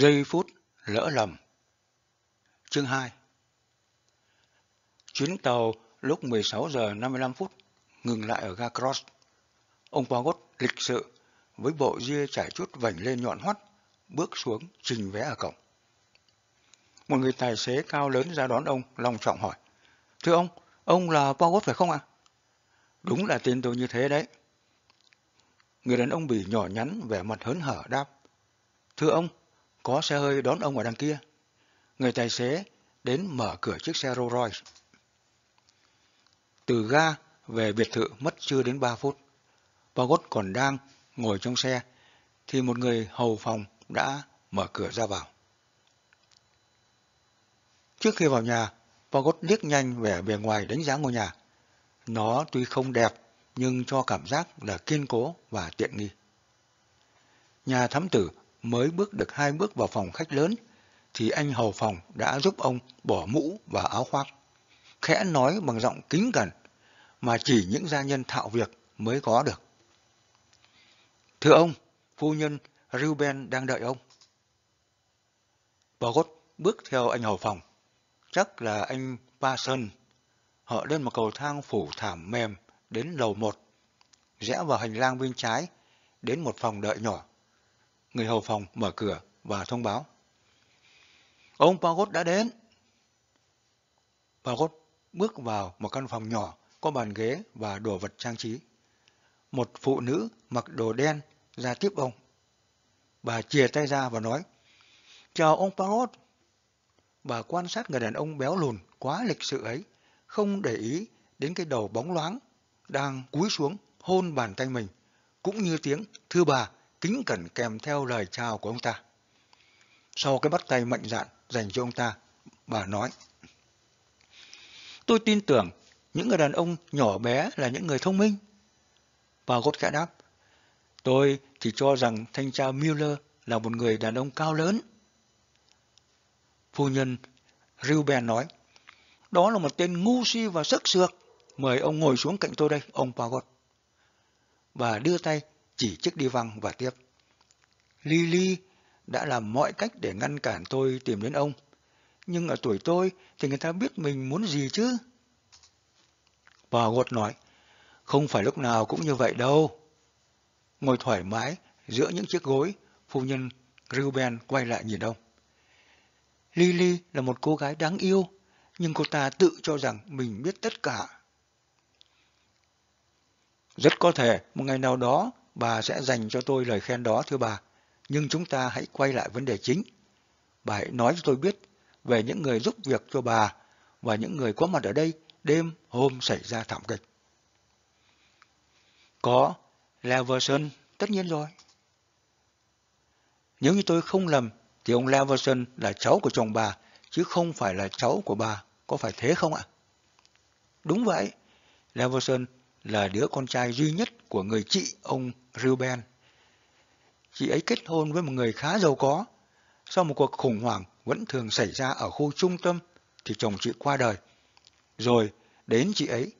Giây phút lỡ lầm Chương 2 Chuyến tàu lúc 16 giờ 55 phút ngừng lại ở ga Cross. Ông Pogot lịch sự với bộ ria trải chút vành lên nhọn hoắt bước xuống trình vé ở cổng. Một người tài xế cao lớn ra đón ông long trọng hỏi Thưa ông, ông là Pogot phải không ạ? Đúng là tên tôi như thế đấy. Người đàn ông bị nhỏ nhắn vẻ mặt hớn hở đáp Thưa ông, có xe hơi đón ông ở đằng kia. Người tài xế đến mở cửa chiếc xe Rolls Royce. Từ ga về biệt thự mất chưa đến 3 phút. Bagot còn đang ngồi trong xe thì một người hầu phòng đã mở cửa ra vào. Trước khi vào nhà, Bagot liếc nhanh vẻ bề ngoài đánh giá ngôi nhà. Nó tuy không đẹp nhưng cho cảm giác là kiên cố và tiện nghi. Nhà thám tử mới bước được hai bước vào phòng khách lớn, thì anh hầu phòng đã giúp ông bỏ mũ và áo khoác. Khẽ nói bằng giọng kính cẩn, mà chỉ những gia nhân thạo việc mới có được. Thưa ông, phu nhân Ruben đang đợi ông. Bogot bước theo anh hầu phòng. Chắc là anh Parson. Họ lên một cầu thang phủ thảm mềm đến lầu một, rẽ vào hành lang bên trái, đến một phòng đợi nhỏ người hầu phòng mở cửa và thông báo. Ông Pagot đã đến. Pagot bước vào một căn phòng nhỏ có bàn ghế và đồ vật trang trí. Một phụ nữ mặc đồ đen ra tiếp ông. Bà chìa tay ra và nói, Chào ông Pagot. Bà quan sát người đàn ông béo lùn quá lịch sự ấy, không để ý đến cái đầu bóng loáng đang cúi xuống hôn bàn tay mình, cũng như tiếng thưa bà kính cẩn kèm theo lời chào của ông ta. Sau cái bắt tay mạnh dạn dành cho ông ta, bà nói, Tôi tin tưởng những người đàn ông nhỏ bé là những người thông minh. Bà gốt khẽ đáp, tôi chỉ cho rằng thanh tra Miller là một người đàn ông cao lớn. Phu nhân Ruben nói, đó là một tên ngu si và sức sược. Mời ông ngồi xuống cạnh tôi đây, ông Pagot. Bà đưa tay chỉ chiếc đi văng và tiếp. Lily đã làm mọi cách để ngăn cản tôi tìm đến ông. Nhưng ở tuổi tôi thì người ta biết mình muốn gì chứ? Bà gột nói, không phải lúc nào cũng như vậy đâu. Ngồi thoải mái giữa những chiếc gối, phu nhân Ruben quay lại nhìn ông. Lily là một cô gái đáng yêu, nhưng cô ta tự cho rằng mình biết tất cả. Rất có thể một ngày nào đó bà sẽ dành cho tôi lời khen đó thưa bà. Nhưng chúng ta hãy quay lại vấn đề chính. Bà hãy nói cho tôi biết về những người giúp việc cho bà và những người có mặt ở đây đêm hôm xảy ra thảm kịch. Có Leverson, tất nhiên rồi. Nếu như tôi không lầm, thì ông Leverson là cháu của chồng bà, chứ không phải là cháu của bà. Có phải thế không ạ? Đúng vậy. Leverson là đứa con trai duy nhất của người chị ông Ruben. Chị ấy kết hôn với một người khá giàu có. Sau một cuộc khủng hoảng vẫn thường xảy ra ở khu trung tâm thì chồng chị qua đời. Rồi đến chị ấy.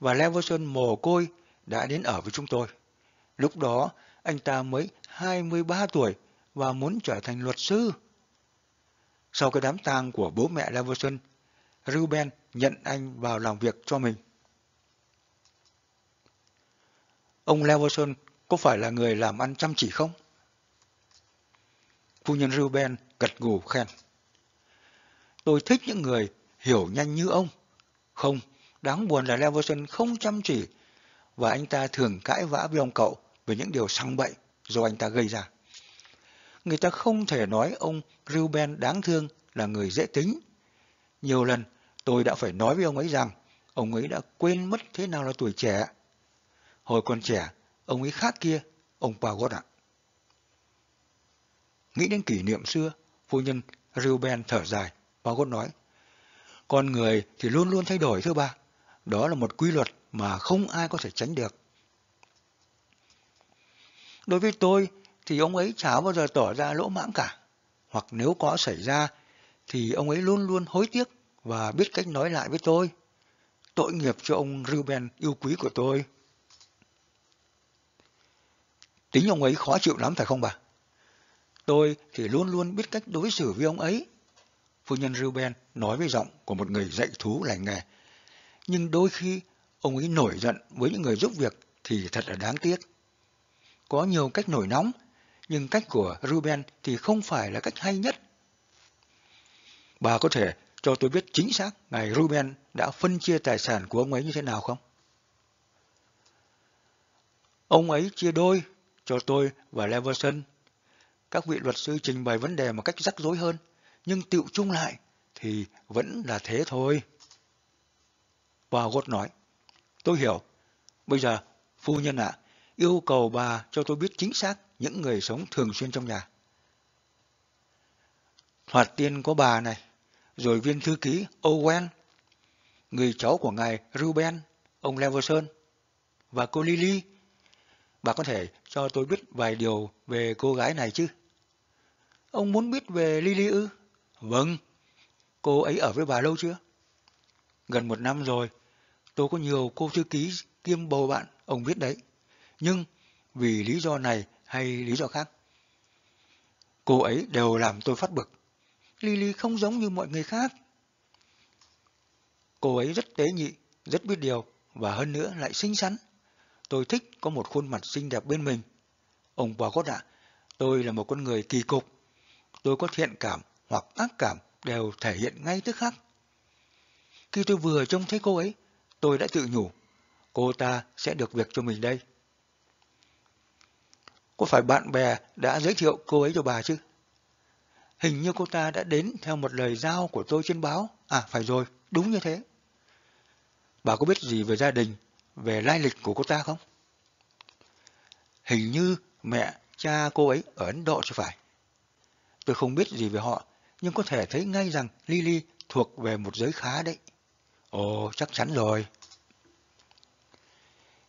Và Leverson mồ côi đã đến ở với chúng tôi. Lúc đó anh ta mới 23 tuổi và muốn trở thành luật sư. Sau cái đám tang của bố mẹ Leverson, Ruben nhận anh vào làm việc cho mình. Ông Leverson có phải là người làm ăn chăm chỉ không? Phu nhân Ruben gật gù khen. Tôi thích những người hiểu nhanh như ông. Không, đáng buồn là Leverson không chăm chỉ và anh ta thường cãi vã với ông cậu về những điều sang bậy do anh ta gây ra. Người ta không thể nói ông Ruben đáng thương là người dễ tính. Nhiều lần tôi đã phải nói với ông ấy rằng ông ấy đã quên mất thế nào là tuổi trẻ Hồi còn trẻ, ông ấy khác kia, ông Pagot ạ. Nghĩ đến kỷ niệm xưa, phu nhân Ruben thở dài, Pagot nói, con người thì luôn luôn thay đổi thưa bà. Đó là một quy luật mà không ai có thể tránh được. Đối với tôi thì ông ấy chả bao giờ tỏ ra lỗ mãng cả. Hoặc nếu có xảy ra thì ông ấy luôn luôn hối tiếc và biết cách nói lại với tôi. Tội nghiệp cho ông Ruben yêu quý của tôi. Tính ông ấy khó chịu lắm phải không bà? Tôi thì luôn luôn biết cách đối xử với ông ấy. Phu nhân Ruben nói với giọng của một người dạy thú lành nghề. Nhưng đôi khi ông ấy nổi giận với những người giúp việc thì thật là đáng tiếc. Có nhiều cách nổi nóng, nhưng cách của Ruben thì không phải là cách hay nhất. Bà có thể cho tôi biết chính xác ngày Ruben đã phân chia tài sản của ông ấy như thế nào không? Ông ấy chia đôi cho tôi và Leverson. Các vị luật sư trình bày vấn đề một cách rắc rối hơn, nhưng tiệu chung lại thì vẫn là thế thôi. Bà Gốt nói, tôi hiểu. Bây giờ, phu nhân ạ, yêu cầu bà cho tôi biết chính xác những người sống thường xuyên trong nhà. Thoạt tiên có bà này, rồi viên thư ký Owen, người cháu của ngài Ruben, ông Leverson, và cô Lily. Bà có thể cho tôi biết vài điều về cô gái này chứ? Ông muốn biết về Lily ư? Vâng. Cô ấy ở với bà lâu chưa? Gần một năm rồi. Tôi có nhiều cô thư ký kiêm bầu bạn, ông biết đấy. Nhưng vì lý do này hay lý do khác, cô ấy đều làm tôi phát bực. Lily không giống như mọi người khác. Cô ấy rất tế nhị, rất biết điều và hơn nữa lại xinh xắn. Tôi thích có một khuôn mặt xinh đẹp bên mình. Ông bà có ạ, tôi là một con người kỳ cục. Tôi có thiện cảm hoặc ác cảm đều thể hiện ngay tức khắc. Khi tôi vừa trông thấy cô ấy, tôi đã tự nhủ, cô ta sẽ được việc cho mình đây. Có phải bạn bè đã giới thiệu cô ấy cho bà chứ? Hình như cô ta đã đến theo một lời giao của tôi trên báo. À, phải rồi, đúng như thế. Bà có biết gì về gia đình, về lai lịch của cô ta không? Hình như mẹ, cha cô ấy ở Ấn Độ chứ phải. Tôi không biết gì về họ, nhưng có thể thấy ngay rằng Lily thuộc về một giới khá đấy. Ồ, chắc chắn rồi.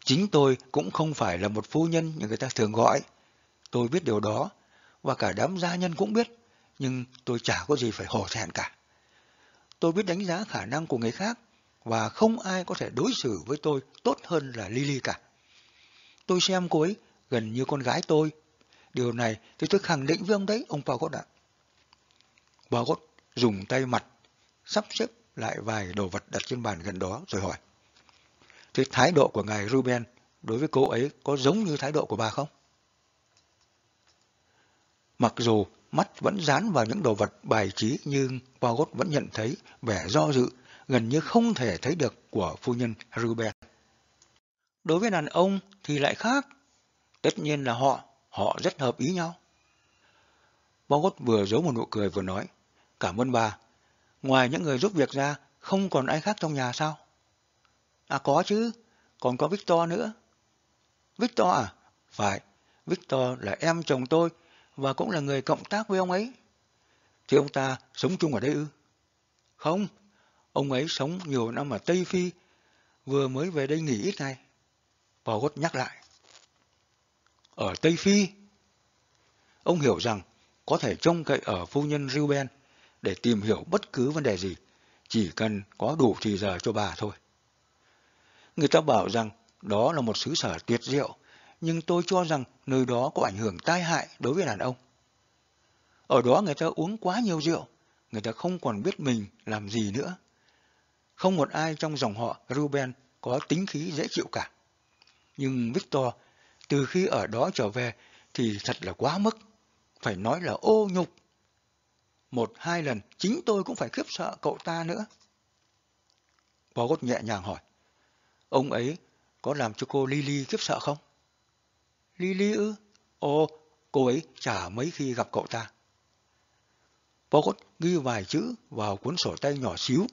Chính tôi cũng không phải là một phu nhân như người ta thường gọi. Tôi biết điều đó, và cả đám gia nhân cũng biết nhưng tôi chả có gì phải hổ thẹn cả. Tôi biết đánh giá khả năng của người khác, và không ai có thể đối xử với tôi tốt hơn là Lily cả. Tôi xem cô ấy gần như con gái tôi. Điều này thì tôi khẳng định với ông đấy, ông Pagod ạ. Pagod dùng tay mặt, sắp xếp lại vài đồ vật đặt trên bàn gần đó rồi hỏi. Thế thái độ của ngài Ruben đối với cô ấy có giống như thái độ của bà không? Mặc dù mắt vẫn dán vào những đồ vật bài trí nhưng Pagod vẫn nhận thấy vẻ do dự, gần như không thể thấy được của phu nhân Rubert. Đối với đàn ông thì lại khác. Tất nhiên là họ, họ rất hợp ý nhau. Bogot vừa giấu một nụ cười vừa nói, cảm ơn bà. Ngoài những người giúp việc ra, không còn ai khác trong nhà sao? À có chứ, còn có Victor nữa. Victor à? Phải, Victor là em chồng tôi và cũng là người cộng tác với ông ấy. Thì ông ta sống chung ở đây ư? Không, ông ấy sống nhiều năm ở Tây Phi, vừa mới về đây nghỉ ít ngày. Paul nhắc lại. Ở Tây Phi, ông hiểu rằng có thể trông cậy ở phu nhân Ruben để tìm hiểu bất cứ vấn đề gì, chỉ cần có đủ thì giờ cho bà thôi. Người ta bảo rằng đó là một xứ sở tuyệt diệu, nhưng tôi cho rằng nơi đó có ảnh hưởng tai hại đối với đàn ông. Ở đó người ta uống quá nhiều rượu, người ta không còn biết mình làm gì nữa. Không một ai trong dòng họ Ruben có tính khí dễ chịu cả. Nhưng Victor, từ khi ở đó trở về thì thật là quá mức, phải nói là ô nhục. Một hai lần chính tôi cũng phải khiếp sợ cậu ta nữa. Bogot nhẹ nhàng hỏi, ông ấy có làm cho cô Lily khiếp sợ không? Lily ư? Ồ, cô ấy chả mấy khi gặp cậu ta. Pogot ghi vài chữ vào cuốn sổ tay nhỏ xíu,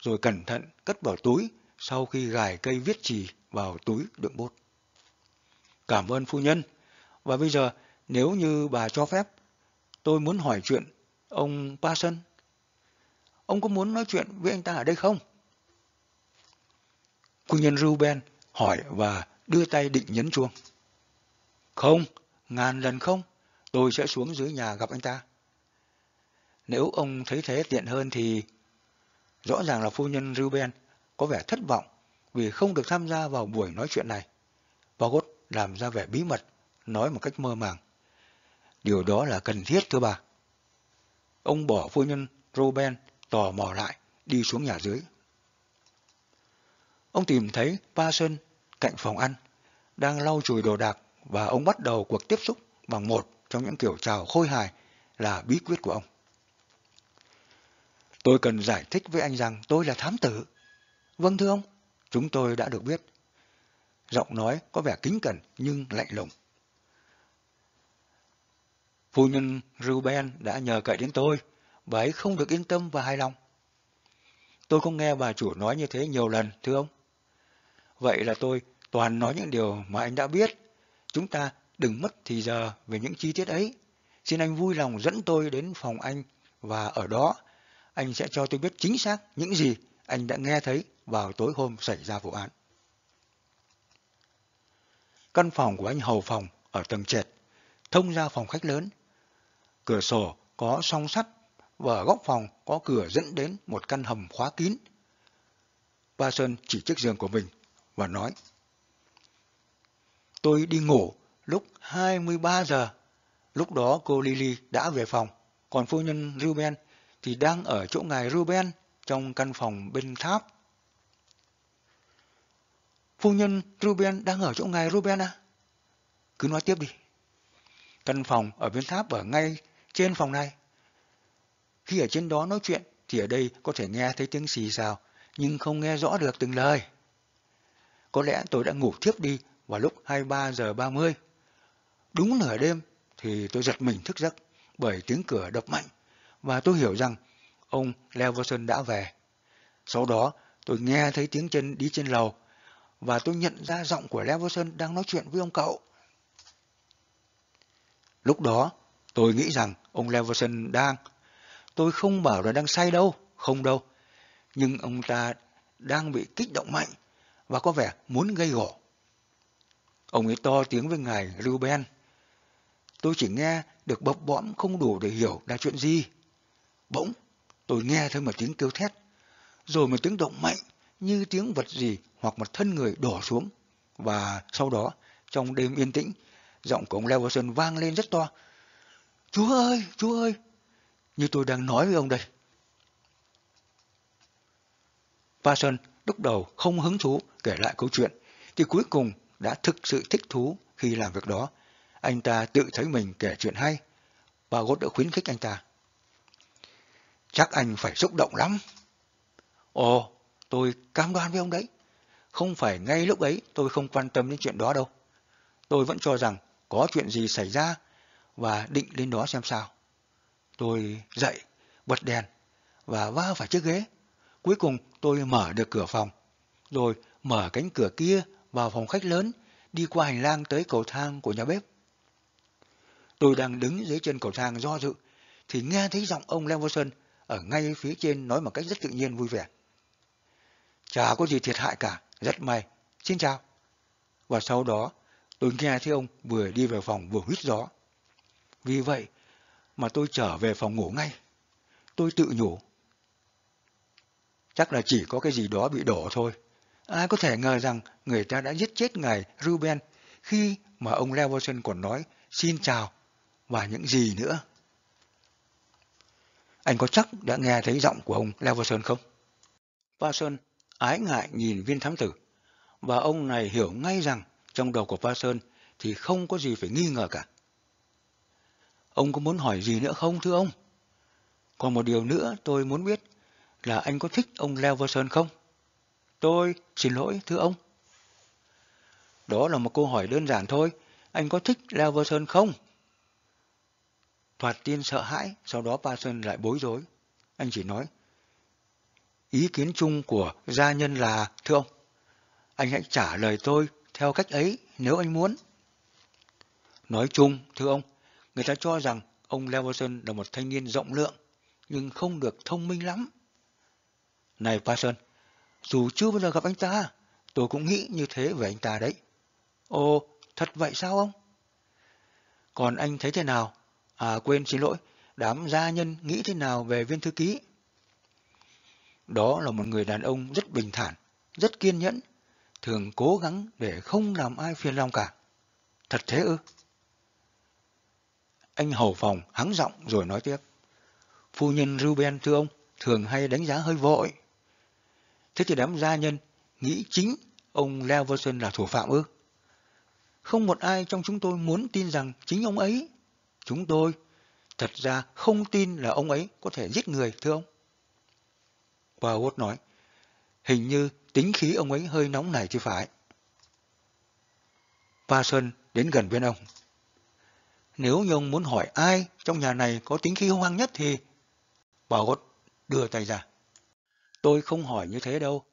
rồi cẩn thận cất vào túi sau khi gài cây viết chì vào túi đựng bút. Cảm ơn phu nhân. Và bây giờ, nếu như bà cho phép, tôi muốn hỏi chuyện ông Parson. Ông có muốn nói chuyện với anh ta ở đây không? Phu nhân Ruben hỏi và đưa tay định nhấn chuông. Không, ngàn lần không, tôi sẽ xuống dưới nhà gặp anh ta. Nếu ông thấy thế tiện hơn thì... Rõ ràng là phu nhân Ruben có vẻ thất vọng vì không được tham gia vào buổi nói chuyện này. Bogot làm ra vẻ bí mật, nói một cách mơ màng. điều đó là cần thiết thưa bà. Ông bỏ phu nhân Ruben tò mò lại, đi xuống nhà dưới. Ông tìm thấy Parson cạnh phòng ăn, đang lau chùi đồ đạc và ông bắt đầu cuộc tiếp xúc bằng một trong những kiểu chào khôi hài là bí quyết của ông. Tôi cần giải thích với anh rằng tôi là thám tử. Vâng thưa ông, chúng tôi đã được biết. Giọng nói có vẻ kính cẩn nhưng lạnh lùng. Phu nhân Ruben đã nhờ cậy đến tôi, bà ấy không được yên tâm và hài lòng. Tôi không nghe bà chủ nói như thế nhiều lần, thưa ông. Vậy là tôi toàn nói những điều mà anh đã biết. Chúng ta đừng mất thì giờ về những chi tiết ấy. Xin anh vui lòng dẫn tôi đến phòng anh và ở đó anh sẽ cho tôi biết chính xác những gì anh đã nghe thấy vào tối hôm xảy ra vụ án. Căn phòng của anh hầu phòng ở tầng trệt, thông ra phòng khách lớn. Cửa sổ có song sắt và ở góc phòng có cửa dẫn đến một căn hầm khóa kín. Ba Sơn chỉ chiếc giường của mình và nói Tôi đi ngủ lúc 23 giờ. Lúc đó cô Lily đã về phòng, còn phu nhân Ruben thì đang ở chỗ ngài Ruben trong căn phòng bên tháp. Phu nhân Ruben đang ở chỗ ngài Ruben à? Cứ nói tiếp đi. Căn phòng ở bên tháp ở ngay trên phòng này. Khi ở trên đó nói chuyện thì ở đây có thể nghe thấy tiếng xì xào, nhưng không nghe rõ được từng lời. Có lẽ tôi đã ngủ thiếp đi vào lúc 23 giờ 30. Đúng nửa đêm thì tôi giật mình thức giấc bởi tiếng cửa đập mạnh và tôi hiểu rằng ông Leverson đã về. Sau đó tôi nghe thấy tiếng chân đi trên lầu và tôi nhận ra giọng của Leverson đang nói chuyện với ông cậu. Lúc đó tôi nghĩ rằng ông Leverson đang Tôi không bảo là đang say đâu, không đâu. Nhưng ông ta đang bị kích động mạnh và có vẻ muốn gây gổ. Ông ấy to tiếng với ngài Ruben. Tôi chỉ nghe được bập bõm không đủ để hiểu là chuyện gì. Bỗng, tôi nghe thấy một tiếng kêu thét, rồi một tiếng động mạnh như tiếng vật gì hoặc một thân người đổ xuống. Và sau đó, trong đêm yên tĩnh, giọng của ông Leverson vang lên rất to. Chúa ơi, Chúa ơi, như tôi đang nói với ông đây. Parson lúc đầu không hứng thú kể lại câu chuyện, thì cuối cùng đã thực sự thích thú khi làm việc đó. Anh ta tự thấy mình kể chuyện hay, và Gốt đã khuyến khích anh ta. Chắc anh phải xúc động lắm. Ồ, tôi cam đoan với ông đấy. Không phải ngay lúc ấy tôi không quan tâm đến chuyện đó đâu. Tôi vẫn cho rằng có chuyện gì xảy ra và định lên đó xem sao. Tôi dậy, bật đèn và va phải chiếc ghế. Cuối cùng tôi mở được cửa phòng, rồi mở cánh cửa kia vào phòng khách lớn, đi qua hành lang tới cầu thang của nhà bếp. Tôi đang đứng dưới chân cầu thang do dự, thì nghe thấy giọng ông Leverson ở ngay phía trên nói một cách rất tự nhiên vui vẻ. Chả có gì thiệt hại cả, rất may. Xin chào. Và sau đó, tôi nghe thấy ông vừa đi vào phòng vừa hít gió. Vì vậy, mà tôi trở về phòng ngủ ngay. Tôi tự nhủ. Chắc là chỉ có cái gì đó bị đổ thôi. Ai có thể ngờ rằng người ta đã giết chết ngài Ruben khi mà ông Leverson còn nói xin chào và những gì nữa. Anh có chắc đã nghe thấy giọng của ông Leverson không? Parson ái ngại nhìn viên thám tử, và ông này hiểu ngay rằng trong đầu của Parson thì không có gì phải nghi ngờ cả. Ông có muốn hỏi gì nữa không thưa ông? Còn một điều nữa tôi muốn biết là anh có thích ông Leverson không? Tôi xin lỗi thưa ông. Đó là một câu hỏi đơn giản thôi. Anh có thích Leverson không? Thoạt tiên sợ hãi, sau đó Parson lại bối rối. Anh chỉ nói, ý kiến chung của gia nhân là, thưa ông, anh hãy trả lời tôi theo cách ấy nếu anh muốn. Nói chung, thưa ông, Người ta cho rằng ông Leverson là một thanh niên rộng lượng, nhưng không được thông minh lắm. Này Parson, dù chưa bao giờ gặp anh ta, tôi cũng nghĩ như thế về anh ta đấy. Ồ, thật vậy sao ông? Còn anh thấy thế nào? À quên xin lỗi, đám gia nhân nghĩ thế nào về viên thư ký? Đó là một người đàn ông rất bình thản, rất kiên nhẫn, thường cố gắng để không làm ai phiền lòng cả. Thật thế ư? Anh hầu phòng hắng giọng rồi nói tiếp. Phu nhân Ruben thưa ông, thường hay đánh giá hơi vội. Thế thì đám gia nhân nghĩ chính ông Leverson là thủ phạm ư? Không một ai trong chúng tôi muốn tin rằng chính ông ấy. Chúng tôi thật ra không tin là ông ấy có thể giết người, thưa ông. Powell nói, hình như tính khí ông ấy hơi nóng này chứ phải. Parson đến gần bên ông. Nếu như ông muốn hỏi ai trong nhà này có tính khí hung hăng nhất thì... Powell đưa tay ra. Tôi không hỏi như thế đâu.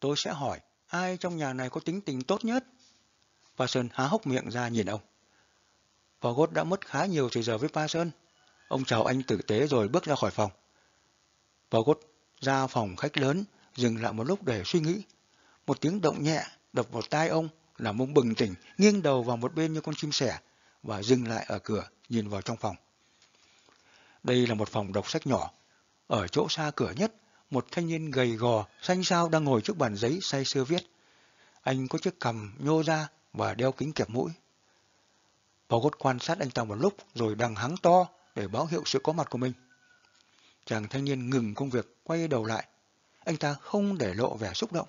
Tôi sẽ hỏi ai trong nhà này có tính tình tốt nhất. Parson há hốc miệng ra nhìn ông. Forgot đã mất khá nhiều thời giờ với Parson. Ông chào anh tử tế rồi bước ra khỏi phòng. Forgot ra phòng khách lớn, dừng lại một lúc để suy nghĩ. Một tiếng động nhẹ đập vào tai ông làm ông bừng tỉnh, nghiêng đầu vào một bên như con chim sẻ và dừng lại ở cửa nhìn vào trong phòng. Đây là một phòng đọc sách nhỏ. Ở chỗ xa cửa nhất, một thanh niên gầy gò, xanh xao đang ngồi trước bàn giấy say sưa viết. Anh có chiếc cằm nhô ra và đeo kính kẹp mũi. Pogot quan sát anh ta một lúc rồi đằng hắng to để báo hiệu sự có mặt của mình. Chàng thanh niên ngừng công việc, quay đầu lại. Anh ta không để lộ vẻ xúc động,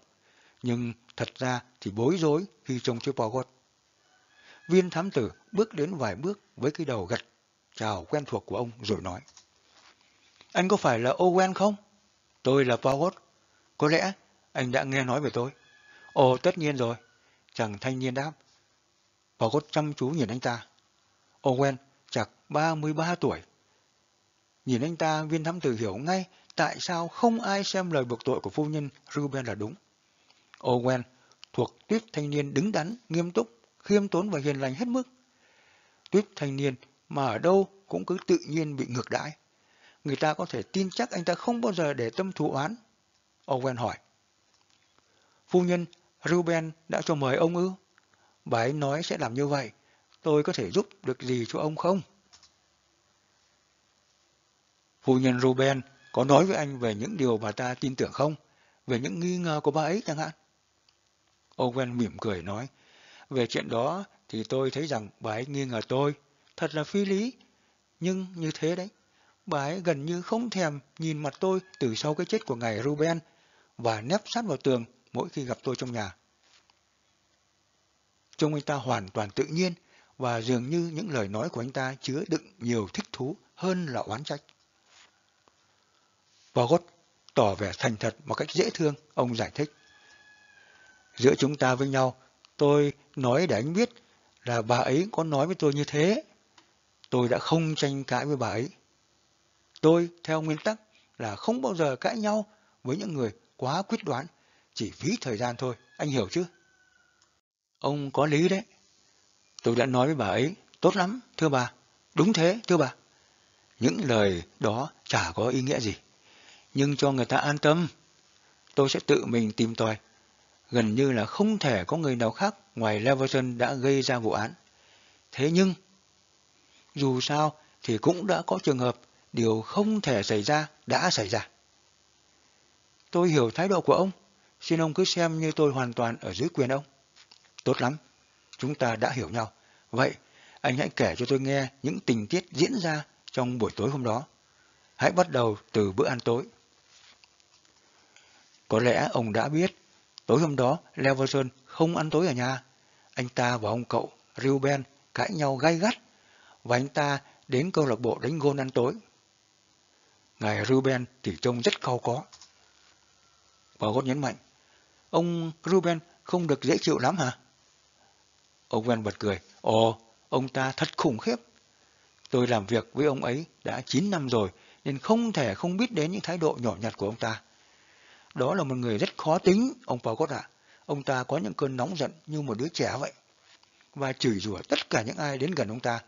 nhưng thật ra thì bối rối khi trông chiếc Pogot. Viên thám tử bước đến vài bước với cái đầu gật, chào quen thuộc của ông rồi nói. Anh có phải là Owen không? Tôi là Pogot. Có lẽ anh đã nghe nói về tôi. Ồ, tất nhiên rồi. Chàng thanh niên đáp. Pogot chăm chú nhìn anh ta. Owen chặt 33 tuổi. Nhìn anh ta, viên thám tử hiểu ngay tại sao không ai xem lời buộc tội của phu nhân Ruben là đúng. Owen thuộc tuyết thanh niên đứng đắn, nghiêm túc, khiêm tốn và hiền lành hết mức. Tuyết thanh niên mà ở đâu cũng cứ tự nhiên bị ngược đãi. Người ta có thể tin chắc anh ta không bao giờ để tâm thù oán. Owen hỏi. Phu nhân Ruben đã cho mời ông ư? Bà ấy nói sẽ làm như vậy. Tôi có thể giúp được gì cho ông không? Phu nhân Ruben có nói với anh về những điều bà ta tin tưởng không? Về những nghi ngờ của bà ấy chẳng hạn? Owen mỉm cười nói, về chuyện đó thì tôi thấy rằng bà ấy nghi ngờ tôi, thật là phi lý. Nhưng như thế đấy, bà ấy gần như không thèm nhìn mặt tôi từ sau cái chết của ngài Ruben và nép sát vào tường mỗi khi gặp tôi trong nhà. Trông anh ta hoàn toàn tự nhiên và dường như những lời nói của anh ta chứa đựng nhiều thích thú hơn là oán trách. Bogot tỏ vẻ thành thật một cách dễ thương, ông giải thích. Giữa chúng ta với nhau, tôi nói để anh biết là bà ấy có nói với tôi như thế. Tôi đã không tranh cãi với bà ấy. Tôi, theo nguyên tắc, là không bao giờ cãi nhau với những người quá quyết đoán, chỉ phí thời gian thôi, anh hiểu chứ? Ông có lý đấy. Tôi đã nói với bà ấy, tốt lắm, thưa bà. Đúng thế, thưa bà. Những lời đó chả có ý nghĩa gì. Nhưng cho người ta an tâm, tôi sẽ tự mình tìm tòi. Gần như là không thể có người nào khác ngoài Leverton đã gây ra vụ án. Thế nhưng, dù sao thì cũng đã có trường hợp điều không thể xảy ra đã xảy ra. Tôi hiểu thái độ của ông, xin ông cứ xem như tôi hoàn toàn ở dưới quyền ông. Tốt lắm, chúng ta đã hiểu nhau. Vậy, anh hãy kể cho tôi nghe những tình tiết diễn ra trong buổi tối hôm đó. Hãy bắt đầu từ bữa ăn tối. Có lẽ ông đã biết, tối hôm đó Leverson không ăn tối ở nhà. Anh ta và ông cậu Ruben cãi nhau gay gắt và anh ta đến câu lạc bộ đánh gôn ăn tối. Ngài Ruben thì trông rất khao có. Bà gót nhấn mạnh, ông Ruben không được dễ chịu lắm hả? Ông Wen bật cười, ồ, ông ta thật khủng khiếp. Tôi làm việc với ông ấy đã 9 năm rồi, nên không thể không biết đến những thái độ nhỏ nhặt của ông ta. Đó là một người rất khó tính, ông Paul ạ. Ông ta có những cơn nóng giận như một đứa trẻ vậy. Và chửi rủa tất cả những ai đến gần ông ta,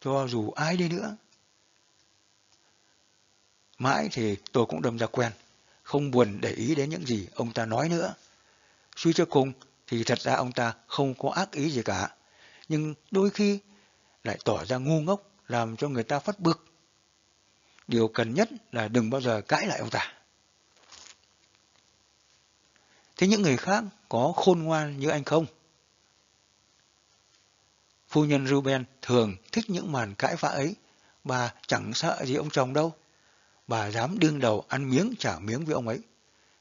cho dù ai đi nữa. Mãi thì tôi cũng đâm ra quen, không buồn để ý đến những gì ông ta nói nữa. Suy cho cùng thì thật ra ông ta không có ác ý gì cả, nhưng đôi khi lại tỏ ra ngu ngốc làm cho người ta phát bực. Điều cần nhất là đừng bao giờ cãi lại ông ta. Thế những người khác có khôn ngoan như anh không? Phu nhân Ruben thường thích những màn cãi vã ấy bà chẳng sợ gì ông chồng đâu. Bà dám đương đầu ăn miếng trả miếng với ông ấy.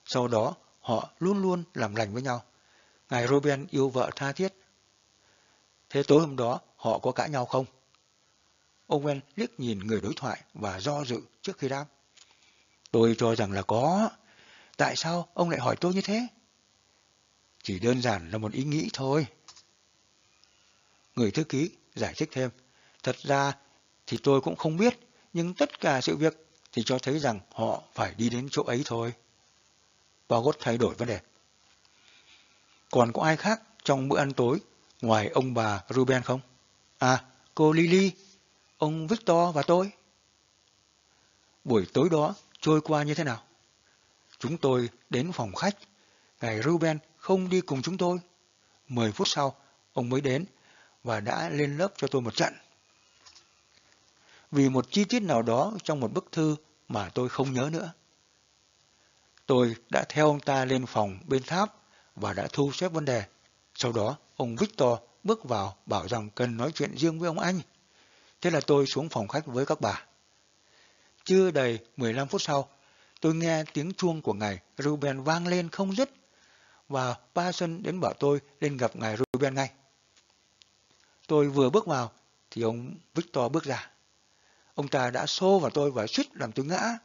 Sau đó, họ luôn luôn làm lành với nhau. Ngài Ruben yêu vợ tha thiết. Thế tối hôm đó, họ có cãi nhau không? Owen liếc nhìn người đối thoại và do dự trước khi đáp. Tôi cho rằng là có. Tại sao ông lại hỏi tôi như thế? Chỉ đơn giản là một ý nghĩ thôi. Người thư ký giải thích thêm. Thật ra thì tôi cũng không biết, nhưng tất cả sự việc thì cho thấy rằng họ phải đi đến chỗ ấy thôi. Bagot thay đổi vấn đề. Còn có ai khác trong bữa ăn tối ngoài ông bà Ruben không? À, cô Lily, ông Victor và tôi. Buổi tối đó trôi qua như thế nào? Chúng tôi đến phòng khách. Ngài Ruben không đi cùng chúng tôi. Mười phút sau, ông mới đến và đã lên lớp cho tôi một trận. Vì một chi tiết nào đó trong một bức thư mà tôi không nhớ nữa. Tôi đã theo ông ta lên phòng bên tháp và đã thu xếp vấn đề. Sau đó, ông Victor bước vào bảo rằng cần nói chuyện riêng với ông anh. Thế là tôi xuống phòng khách với các bà. Chưa đầy 15 phút sau, tôi nghe tiếng chuông của ngài Ruben vang lên không dứt và Parson đến bảo tôi lên gặp ngài Ruben ngay. Tôi vừa bước vào thì ông Victor bước ra. Ông ta đã xô vào tôi và suýt làm tôi ngã.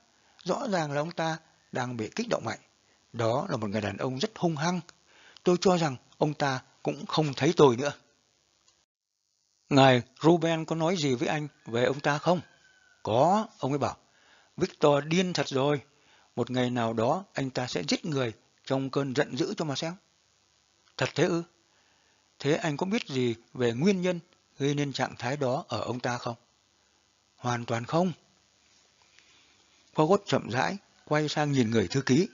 Rõ ràng là ông ta đang bị kích động mạnh. Đó là một người đàn ông rất hung hăng. Tôi cho rằng ông ta cũng không thấy tôi nữa. Ngài Ruben có nói gì với anh về ông ta không? Có, ông ấy bảo. Victor điên thật rồi. Một ngày nào đó anh ta sẽ giết người trong cơn giận dữ cho mà xem. Thật thế ư? Thế anh có biết gì về nguyên nhân gây nên trạng thái đó ở ông ta không? Hoàn toàn không. Fogot chậm rãi, quay sang nhìn người thư ký.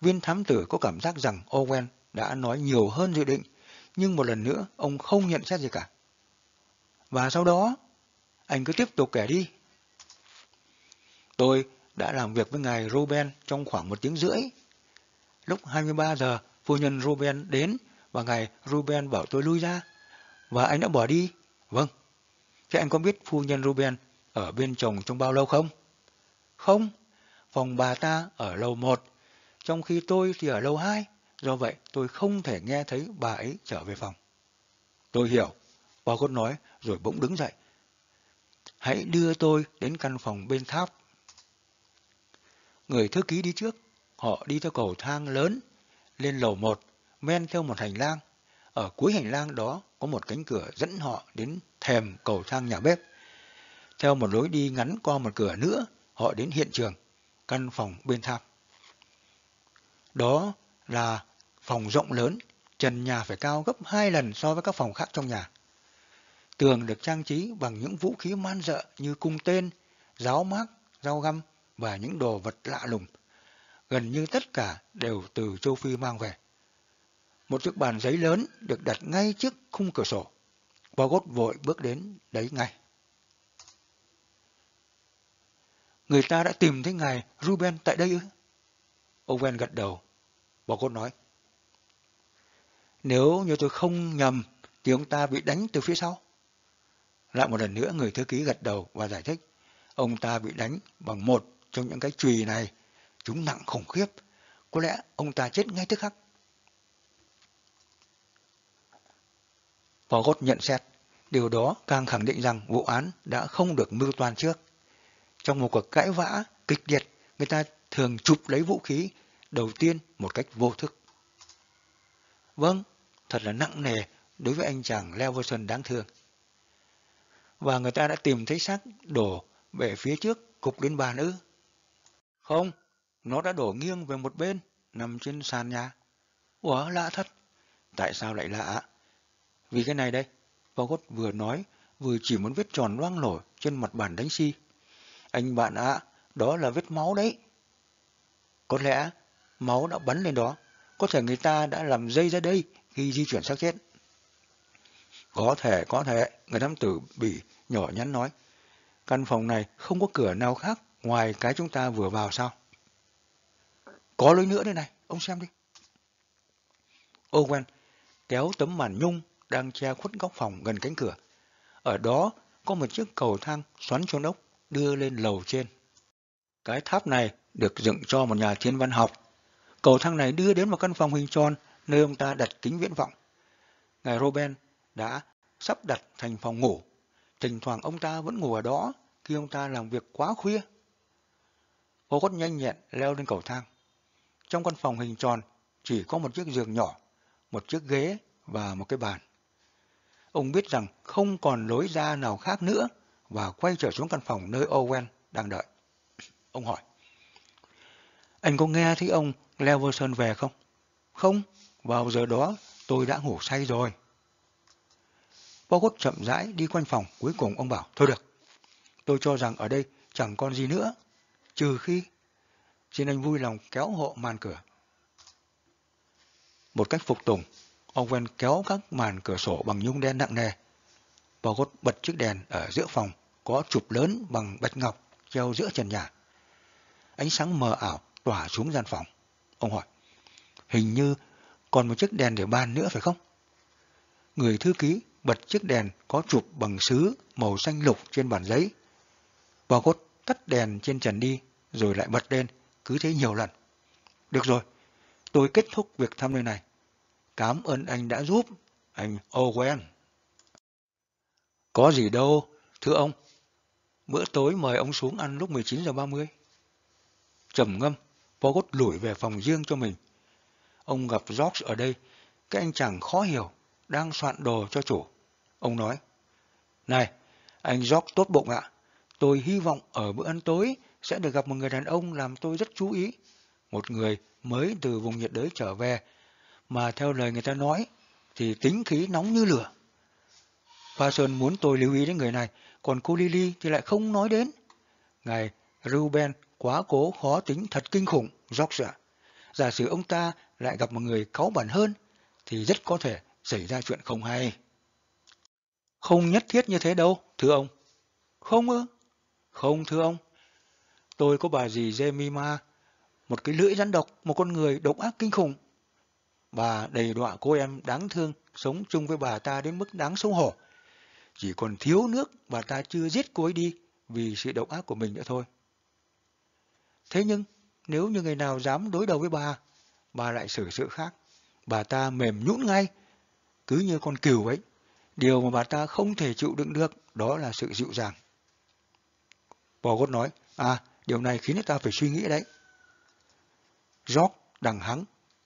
Viên thám tử có cảm giác rằng Owen đã nói nhiều hơn dự định, nhưng một lần nữa ông không nhận xét gì cả. Và sau đó, anh cứ tiếp tục kể đi. Tôi đã làm việc với ngài Ruben trong khoảng một tiếng rưỡi. Lúc 23 giờ, phu nhân Ruben đến và ngài Ruben bảo tôi lui ra. Và anh đã bỏ đi. Vâng. Thế anh có biết phu nhân Ruben ở bên chồng trong bao lâu không? Không. Phòng bà ta ở lầu 1, trong khi tôi thì ở lầu 2. Do vậy, tôi không thể nghe thấy bà ấy trở về phòng. Tôi hiểu. Bà cốt nói rồi bỗng đứng dậy. Hãy đưa tôi đến căn phòng bên tháp. Người thư ký đi trước. Họ đi theo cầu thang lớn, lên lầu một men theo một hành lang. Ở cuối hành lang đó có một cánh cửa dẫn họ đến thềm cầu thang nhà bếp. Theo một lối đi ngắn qua một cửa nữa, họ đến hiện trường, căn phòng bên tháp. Đó là phòng rộng lớn, trần nhà phải cao gấp hai lần so với các phòng khác trong nhà. Tường được trang trí bằng những vũ khí man dợ như cung tên, giáo mác, dao găm và những đồ vật lạ lùng. Gần như tất cả đều từ châu Phi mang về. Một chiếc bàn giấy lớn được đặt ngay trước khung cửa sổ. Bogot vội bước đến đấy ngay. Người ta đã tìm thấy ngài Ruben tại đây ư? Owen gật đầu. Bogot nói. Nếu như tôi không nhầm thì ông ta bị đánh từ phía sau. Lại một lần nữa người thư ký gật đầu và giải thích. Ông ta bị đánh bằng một trong những cái chùy này. Chúng nặng khủng khiếp. Có lẽ ông ta chết ngay tức khắc. Pogot nhận xét, điều đó càng khẳng định rằng vụ án đã không được mưu toan trước. Trong một cuộc cãi vã kịch liệt, người ta thường chụp lấy vũ khí đầu tiên một cách vô thức. Vâng, thật là nặng nề đối với anh chàng Leverson đáng thương. Và người ta đã tìm thấy xác đổ về phía trước cục đến bàn ư? Không, nó đã đổ nghiêng về một bên, nằm trên sàn nhà. Ủa, lạ thật. Tại sao lại lạ? Vì cái này đây, Pogot vừa nói, vừa chỉ muốn vết tròn loang lổ trên mặt bàn đánh si. Anh bạn ạ, đó là vết máu đấy. Có lẽ máu đã bắn lên đó, có thể người ta đã làm dây ra đây khi di chuyển xác chết. Có thể, có thể, người nam tử bỉ nhỏ nhắn nói. Căn phòng này không có cửa nào khác ngoài cái chúng ta vừa vào sao? Có lối nữa đây này, ông xem đi. Owen kéo tấm màn nhung đang che khuất góc phòng gần cánh cửa. Ở đó có một chiếc cầu thang xoắn tròn ốc, đưa lên lầu trên. Cái tháp này được dựng cho một nhà thiên văn học. Cầu thang này đưa đến một căn phòng hình tròn nơi ông ta đặt kính viễn vọng. Ngài Robin đã sắp đặt thành phòng ngủ. Thỉnh thoảng ông ta vẫn ngủ ở đó khi ông ta làm việc quá khuya. Cô gót nhanh nhẹn leo lên cầu thang. Trong căn phòng hình tròn chỉ có một chiếc giường nhỏ, một chiếc ghế và một cái bàn. Ông biết rằng không còn lối ra nào khác nữa và quay trở xuống căn phòng nơi Owen đang đợi. Ông hỏi. Anh có nghe thấy ông Leverson về không? Không, vào giờ đó tôi đã ngủ say rồi. Pogot chậm rãi đi quanh phòng, cuối cùng ông bảo, thôi được. Tôi cho rằng ở đây chẳng còn gì nữa, trừ khi... Xin anh vui lòng kéo hộ màn cửa. Một cách phục tùng, ông Wen kéo các màn cửa sổ bằng nhung đen nặng nề. Pogot bật chiếc đèn ở giữa phòng, có chụp lớn bằng bạch ngọc treo giữa trần nhà. Ánh sáng mờ ảo tỏa xuống gian phòng. Ông hỏi, hình như còn một chiếc đèn để bàn nữa phải không? Người thư ký bật chiếc đèn có chụp bằng sứ màu xanh lục trên bản giấy. Bao cốt tắt đèn trên trần đi, rồi lại bật lên, cứ thế nhiều lần. Được rồi, tôi kết thúc việc thăm nơi này. Cảm ơn anh đã giúp, anh Owen. Có gì đâu, thưa ông. Bữa tối mời ông xuống ăn lúc 19 giờ 30. Trầm ngâm, Pogot lủi về phòng riêng cho mình. Ông gặp George ở đây, cái anh chàng khó hiểu, đang soạn đồ cho chủ. Ông nói, Này, anh George tốt bụng ạ. Tôi hy vọng ở bữa ăn tối sẽ được gặp một người đàn ông làm tôi rất chú ý. Một người mới từ vùng nhiệt đới trở về, mà theo lời người ta nói, thì tính khí nóng như lửa. Parson muốn tôi lưu ý đến người này, còn cô Lily thì lại không nói đến. Ngài Ruben quá cố khó tính thật kinh khủng, George ạ. Giả sử ông ta lại gặp một người cáu bẩn hơn, thì rất có thể xảy ra chuyện không hay. Không nhất thiết như thế đâu, thưa ông. Không ư? Không thưa ông. Tôi có bà dì Jemima, một cái lưỡi rắn độc, một con người độc ác kinh khủng. Bà đầy đọa cô em đáng thương, sống chung với bà ta đến mức đáng xấu hổ. Chỉ còn thiếu nước bà ta chưa giết cô ấy đi vì sự độc ác của mình nữa thôi. Thế nhưng, nếu như người nào dám đối đầu với bà, bà lại xử sự khác. Bà ta mềm nhũn ngay, cứ như con cừu ấy. Điều mà bà ta không thể chịu đựng được đó là sự dịu dàng. Bò gót nói, à, điều này khiến ta phải suy nghĩ đấy. George đằng hắng,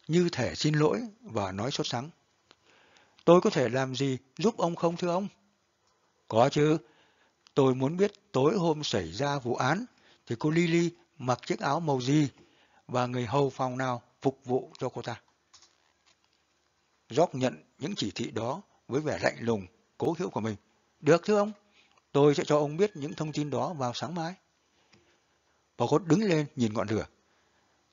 như thể xin lỗi và nói sốt sắng. Tôi có thể làm gì giúp ông không thưa ông? Có chứ. Tôi muốn biết tối hôm xảy ra vụ án thì cô Lily mặc chiếc áo màu gì và người hầu phòng nào phục vụ cho cô ta. Jock nhận những chỉ thị đó với vẻ lạnh lùng, cố hữu của mình. Được thưa ông, tôi sẽ cho ông biết những thông tin đó vào sáng mai. Pocot đứng lên nhìn ngọn lửa.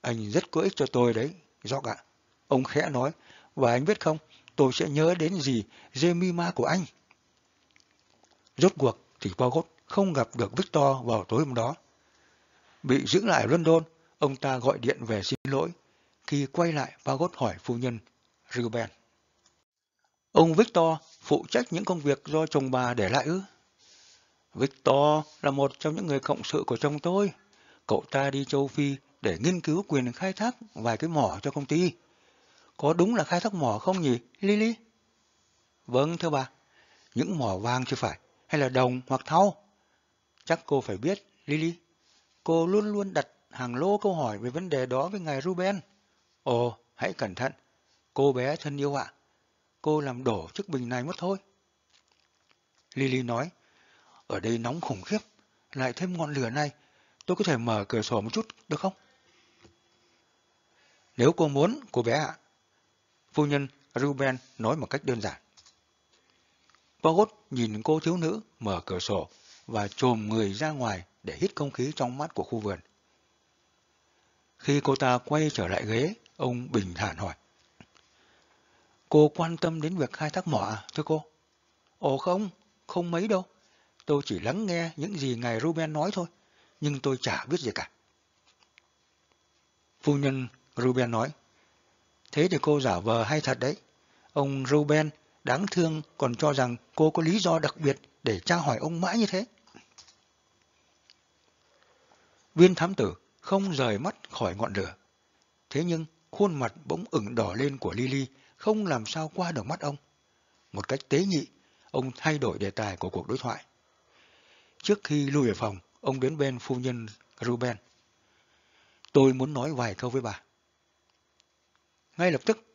Anh rất có ích cho tôi đấy, Jock ạ. Ông khẽ nói, và anh biết không, tôi sẽ nhớ đến gì Jemima của anh. Rốt cuộc thì Pocot không gặp được Victor vào tối hôm đó. Bị giữ lại ở London, ông ta gọi điện về xin lỗi. Khi quay lại, Vagot hỏi phu nhân Ruben. Ông Victor phụ trách những công việc do chồng bà để lại ư? Victor là một trong những người cộng sự của chồng tôi. Cậu ta đi châu Phi để nghiên cứu quyền khai thác vài cái mỏ cho công ty. Có đúng là khai thác mỏ không nhỉ, Lily? Vâng, thưa bà. Những mỏ vàng chứ phải, hay là đồng hoặc thau? Chắc cô phải biết, Lily. Cô luôn luôn đặt hàng lô câu hỏi về vấn đề đó với ngài Ruben. Ồ, hãy cẩn thận. Cô bé thân yêu ạ cô làm đổ chiếc bình này mất thôi. Lily nói, ở đây nóng khủng khiếp, lại thêm ngọn lửa này, tôi có thể mở cửa sổ một chút, được không? Nếu cô muốn, cô bé ạ. Phu nhân Ruben nói một cách đơn giản. Pogot nhìn cô thiếu nữ mở cửa sổ và trồm người ra ngoài để hít không khí trong mát của khu vườn. Khi cô ta quay trở lại ghế, ông bình thản hỏi. Cô quan tâm đến việc khai thác mỏ à, thưa cô? Ồ không, không mấy đâu. Tôi chỉ lắng nghe những gì ngài Ruben nói thôi, nhưng tôi chả biết gì cả. Phu nhân Ruben nói, thế thì cô giả vờ hay thật đấy. Ông Ruben đáng thương còn cho rằng cô có lý do đặc biệt để tra hỏi ông mãi như thế. Viên thám tử không rời mắt khỏi ngọn lửa. Thế nhưng khuôn mặt bỗng ửng đỏ lên của Lily không làm sao qua được mắt ông. Một cách tế nhị, ông thay đổi đề tài của cuộc đối thoại. Trước khi lui về phòng, ông đến bên phu nhân Ruben. Tôi muốn nói vài câu với bà. Ngay lập tức,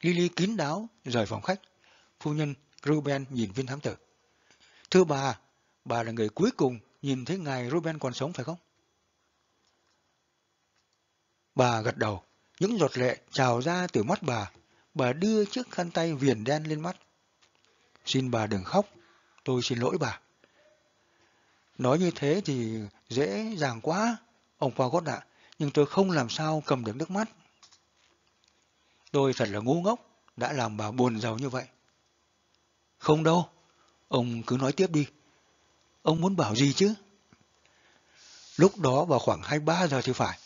Lily kín đáo rời phòng khách. Phu nhân Ruben nhìn viên thám tử. Thưa bà, bà là người cuối cùng nhìn thấy ngài Ruben còn sống phải không? Bà gật đầu, những giọt lệ trào ra từ mắt bà. Bà đưa chiếc khăn tay viền đen lên mắt. Xin bà đừng khóc, tôi xin lỗi bà. Nói như thế thì dễ dàng quá, ông qua gót ạ, nhưng tôi không làm sao cầm được nước mắt. Tôi thật là ngu ngốc, đã làm bà buồn giàu như vậy. Không đâu, ông cứ nói tiếp đi. Ông muốn bảo gì chứ? Lúc đó vào khoảng 23 giờ thì phải,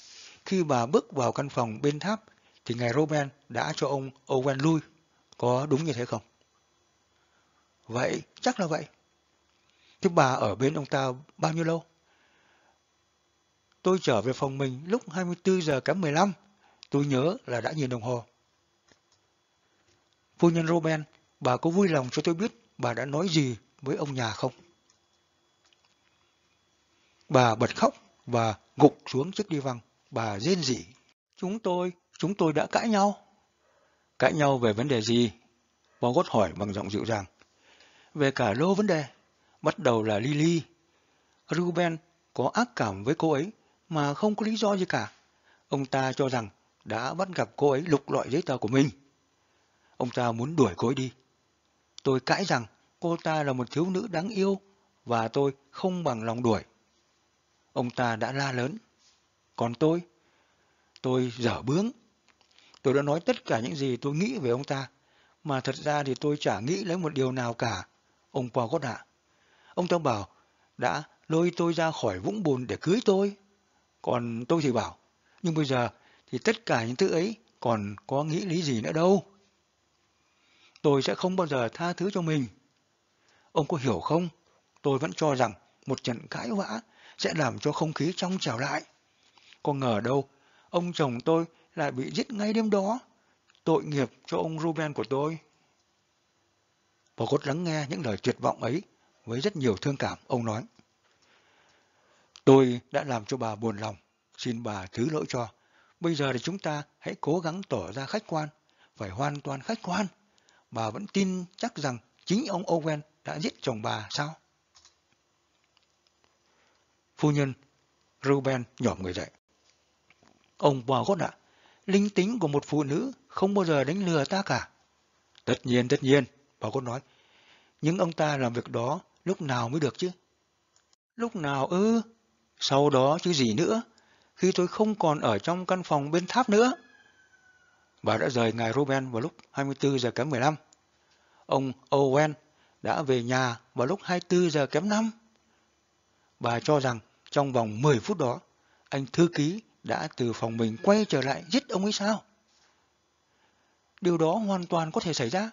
khi bà bước vào căn phòng bên tháp thì ngài Roman đã cho ông Owen lui. Có đúng như thế không? Vậy, chắc là vậy. Thế bà ở bên ông ta bao nhiêu lâu? Tôi trở về phòng mình lúc 24 giờ kém 15. Tôi nhớ là đã nhìn đồng hồ. Phu nhân Roman, bà có vui lòng cho tôi biết bà đã nói gì với ông nhà không? Bà bật khóc và gục xuống chiếc đi văng. Bà rên rỉ. Chúng tôi, chúng tôi đã cãi nhau. Cãi nhau về vấn đề gì? Bogot hỏi bằng giọng dịu dàng. Về cả lô vấn đề. Bắt đầu là Lily. Ruben có ác cảm với cô ấy mà không có lý do gì cả. Ông ta cho rằng đã bắt gặp cô ấy lục lọi giấy tờ của mình. Ông ta muốn đuổi cô ấy đi. Tôi cãi rằng cô ta là một thiếu nữ đáng yêu và tôi không bằng lòng đuổi. Ông ta đã la lớn. Còn tôi? Tôi dở bướng. Tôi đã nói tất cả những gì tôi nghĩ về ông ta, mà thật ra thì tôi chả nghĩ lấy một điều nào cả. Ông Paul gót ạ. Ông ta bảo đã lôi tôi ra khỏi vũng bùn để cưới tôi. Còn tôi thì bảo, nhưng bây giờ thì tất cả những thứ ấy còn có nghĩ lý gì nữa đâu. Tôi sẽ không bao giờ tha thứ cho mình. Ông có hiểu không? Tôi vẫn cho rằng một trận cãi vã sẽ làm cho không khí trong trào lại. Có ngờ đâu, ông chồng tôi lại bị giết ngay đêm đó. Tội nghiệp cho ông Ruben của tôi. Bà cốt lắng nghe những lời tuyệt vọng ấy với rất nhiều thương cảm, ông nói. Tôi đã làm cho bà buồn lòng, xin bà thứ lỗi cho. Bây giờ thì chúng ta hãy cố gắng tỏ ra khách quan, phải hoàn toàn khách quan. Bà vẫn tin chắc rằng chính ông Owen đã giết chồng bà sao? Phu nhân Ruben nhỏm người dậy. Ông bò gót ạ, linh tính của một phụ nữ không bao giờ đánh lừa ta cả. Tất nhiên, tất nhiên, bà gót nói. Nhưng ông ta làm việc đó lúc nào mới được chứ? Lúc nào ư? Sau đó chứ gì nữa? Khi tôi không còn ở trong căn phòng bên tháp nữa. Bà đã rời ngài Ruben vào lúc 24 giờ kém 15. Ông Owen đã về nhà vào lúc 24 giờ kém 5. Bà cho rằng trong vòng 10 phút đó, anh thư ký đã từ phòng mình quay trở lại giết ông ấy sao? Điều đó hoàn toàn có thể xảy ra.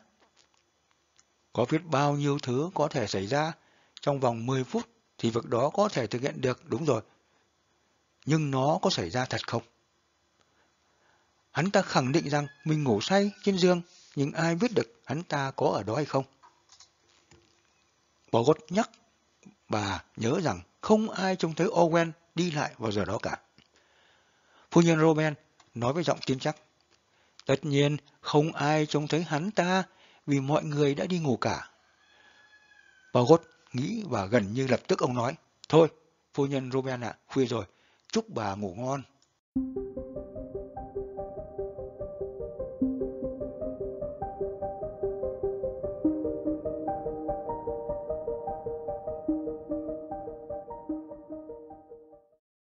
Có biết bao nhiêu thứ có thể xảy ra trong vòng 10 phút thì việc đó có thể thực hiện được, đúng rồi. Nhưng nó có xảy ra thật không? Hắn ta khẳng định rằng mình ngủ say trên giường, nhưng ai biết được hắn ta có ở đó hay không? Bogot nhắc bà nhớ rằng không ai trông thấy Owen đi lại vào giờ đó cả. Phu nhân Roman nói với giọng tin chắc. Tất nhiên không ai trông thấy hắn ta vì mọi người đã đi ngủ cả. Bagot nghĩ và gần như lập tức ông nói. Thôi, phu nhân Roman ạ, khuya rồi, chúc bà ngủ ngon.